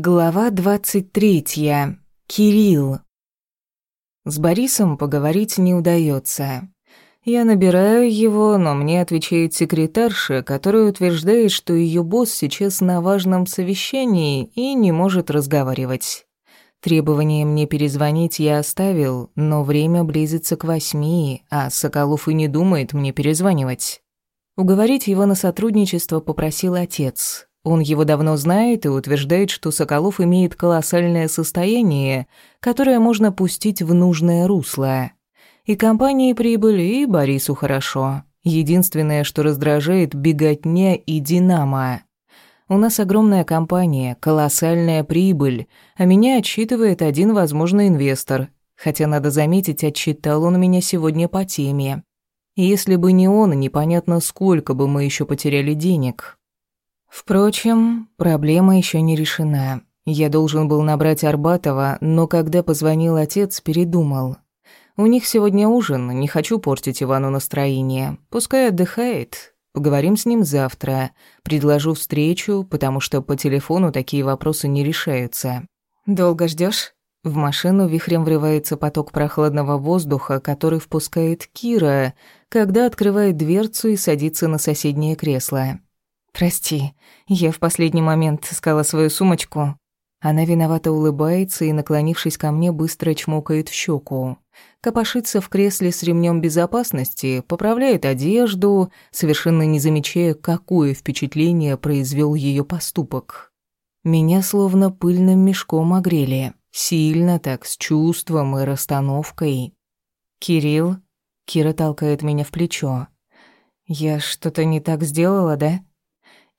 Глава 23. Кирилл. С Борисом поговорить не удается. Я набираю его, но мне отвечает секретарша, которая утверждает, что ее босс сейчас на важном совещании и не может разговаривать. Требование мне перезвонить я оставил, но время близится к восьми, а Соколов и не думает мне перезванивать. Уговорить его на сотрудничество попросил отец, он его давно знает и утверждает, что Соколов имеет колоссальное состояние, которое можно пустить в нужное русло. И компании прибыли, и Борису хорошо. Единственное, что раздражает – беготня и «Динамо». У нас огромная компания, колоссальная прибыль, а меня отчитывает один возможный инвестор. Хотя, надо заметить, отчитал он меня сегодня по теме. Если бы не он, непонятно, сколько бы мы еще потеряли денег. Впрочем, проблема еще не решена. Я должен был набрать Арбатова, но когда позвонил отец, передумал. У них сегодня ужин, не хочу портить Ивану настроение. Пускай отдыхает. Поговорим с ним завтра. Предложу встречу, потому что по телефону такие вопросы не решаются. Долго ждешь? В машину вихрем врывается поток прохладного воздуха, который впускает Кира, когда открывает дверцу и садится на соседнее кресло. «Прости, я в последний момент искала свою сумочку». Она виновато улыбается и, наклонившись ко мне, быстро чмокает в щеку. Копошится в кресле с ремнем безопасности, поправляет одежду, совершенно не замечая, какое впечатление произвел ее поступок. Меня словно пыльным мешком огрели. Сильно так, с чувством и расстановкой. «Кирилл?» Кира толкает меня в плечо. «Я что-то не так сделала, да?»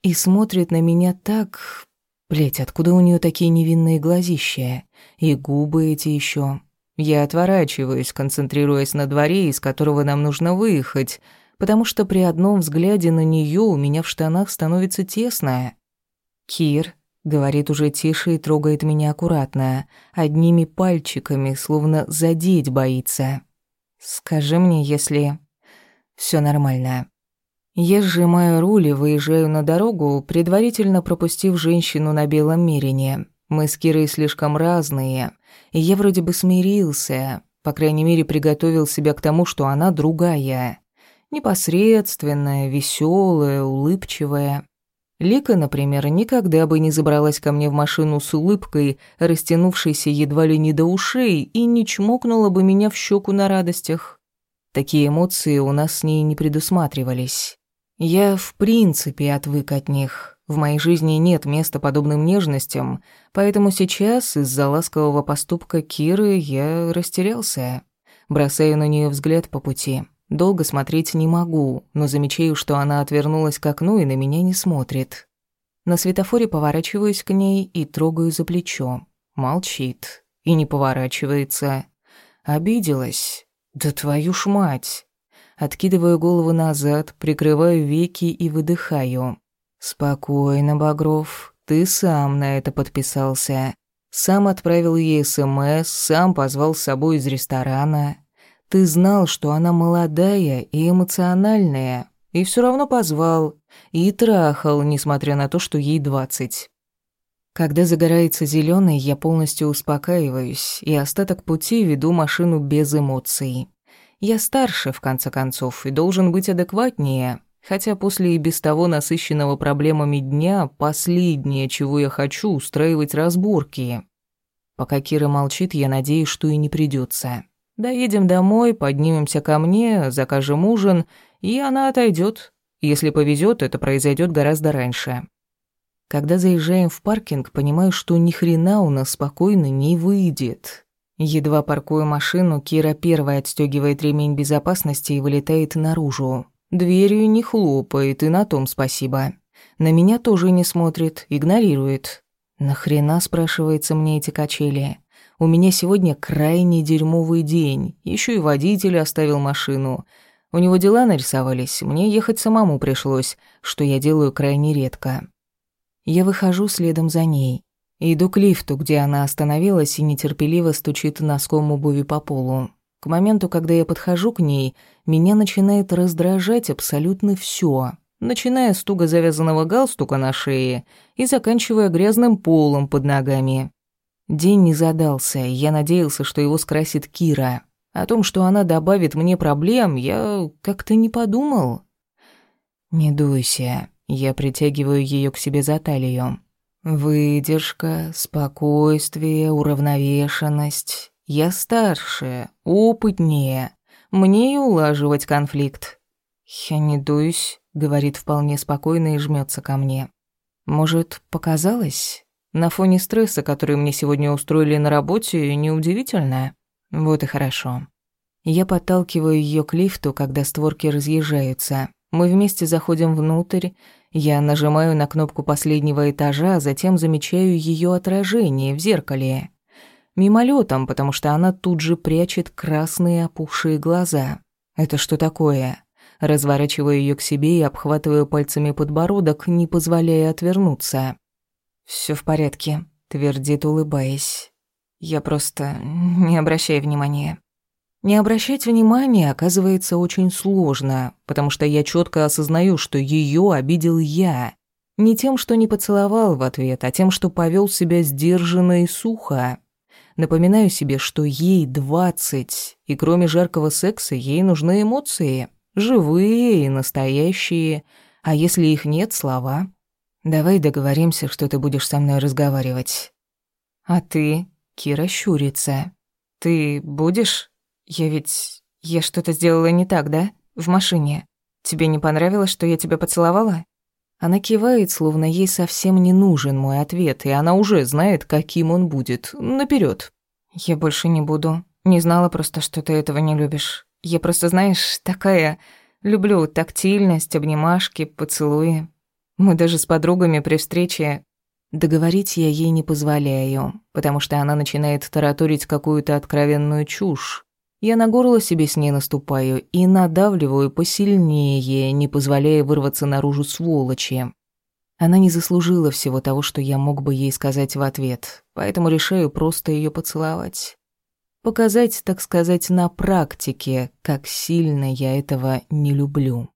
и смотрит на меня так... Блять, откуда у нее такие невинные глазища? И губы эти еще. Я отворачиваюсь, концентрируясь на дворе, из которого нам нужно выехать, потому что при одном взгляде на нее у меня в штанах становится тесно. «Кир», — говорит уже тише и трогает меня аккуратно, одними пальчиками, словно задеть боится. «Скажи мне, если...» все нормально. Я, сжимая руль, выезжаю на дорогу, предварительно пропустив женщину на белом мирине. Мы с Кирой слишком разные, и я вроде бы смирился, по крайней мере, приготовил себя к тому, что она другая. Непосредственная, веселая, улыбчивая. Лика, например, никогда бы не забралась ко мне в машину с улыбкой, растянувшейся едва ли не до ушей, и не чмокнула бы меня в щеку на радостях. Такие эмоции у нас с ней не предусматривались. Я в принципе отвык от них. В моей жизни нет места подобным нежностям, поэтому сейчас из-за ласкового поступка Киры я растерялся. Бросаю на нее взгляд по пути. Долго смотреть не могу, но замечаю, что она отвернулась к окну и на меня не смотрит. На светофоре поворачиваюсь к ней и трогаю за плечо. Молчит. И не поворачивается. Обиделась. «Да твою ж мать!» Откидываю голову назад, прикрываю веки и выдыхаю. «Спокойно, Багров, ты сам на это подписался. Сам отправил ей СМС, сам позвал с собой из ресторана. Ты знал, что она молодая и эмоциональная, и все равно позвал. И трахал, несмотря на то, что ей двадцать». Когда загорается зеленый, я полностью успокаиваюсь и остаток пути веду машину без эмоций. Я старше, в конце концов, и должен быть адекватнее. Хотя после и без того насыщенного проблемами дня последнее, чего я хочу, устраивать разборки. Пока Кира молчит, я надеюсь, что и не придется. Доедем домой, поднимемся ко мне, закажем ужин, и она отойдет. Если повезет, это произойдет гораздо раньше. Когда заезжаем в паркинг, понимаю, что ни хрена у нас спокойно не выйдет. Едва паркую машину, Кира первая отстегивает ремень безопасности и вылетает наружу. Дверью не хлопает, и на том спасибо. На меня тоже не смотрит, игнорирует. «Нахрена?» – спрашивается мне эти качели. «У меня сегодня крайне дерьмовый день. Еще и водитель оставил машину. У него дела нарисовались, мне ехать самому пришлось, что я делаю крайне редко». Я выхожу следом за ней. Иду к лифту, где она остановилась и нетерпеливо стучит носком обуви по полу. К моменту, когда я подхожу к ней, меня начинает раздражать абсолютно все, начиная с туго завязанного галстука на шее и заканчивая грязным полом под ногами. День не задался, я надеялся, что его скрасит Кира. О том, что она добавит мне проблем, я как-то не подумал. «Не дуйся», — я притягиваю ее к себе за талию. Выдержка, спокойствие, уравновешенность. Я старше, опытнее. Мне и улаживать конфликт. Я не дуюсь, говорит вполне спокойно и жмется ко мне. Может, показалось? На фоне стресса, который мне сегодня устроили на работе, неудивительно. Вот и хорошо. Я подталкиваю ее к лифту, когда створки разъезжаются. Мы вместе заходим внутрь, я нажимаю на кнопку последнего этажа, затем замечаю ее отражение в зеркале. Мимолетом, потому что она тут же прячет красные опухшие глаза. Это что такое? Разворачиваю ее к себе и обхватываю пальцами подбородок, не позволяя отвернуться. Все в порядке», — твердит, улыбаясь. «Я просто... не обращаю внимания». Не обращать внимания оказывается очень сложно, потому что я четко осознаю, что ее обидел я. Не тем, что не поцеловал в ответ, а тем, что повел себя сдержанно и сухо. Напоминаю себе, что ей двадцать, и кроме жаркого секса ей нужны эмоции, живые и настоящие, а если их нет, слова. «Давай договоримся, что ты будешь со мной разговаривать». «А ты?» — Кира щурится. «Ты будешь?» Я ведь... Я что-то сделала не так, да? В машине. Тебе не понравилось, что я тебя поцеловала? Она кивает, словно ей совсем не нужен мой ответ, и она уже знает, каким он будет. Наперед. Я больше не буду. Не знала просто, что ты этого не любишь. Я просто, знаешь, такая... Люблю тактильность, обнимашки, поцелуи. Мы даже с подругами при встрече... Договорить я ей не позволяю, потому что она начинает тараторить какую-то откровенную чушь. Я на горло себе с ней наступаю и надавливаю посильнее, не позволяя вырваться наружу сволочи. Она не заслужила всего того, что я мог бы ей сказать в ответ, поэтому решаю просто ее поцеловать. Показать, так сказать, на практике, как сильно я этого не люблю.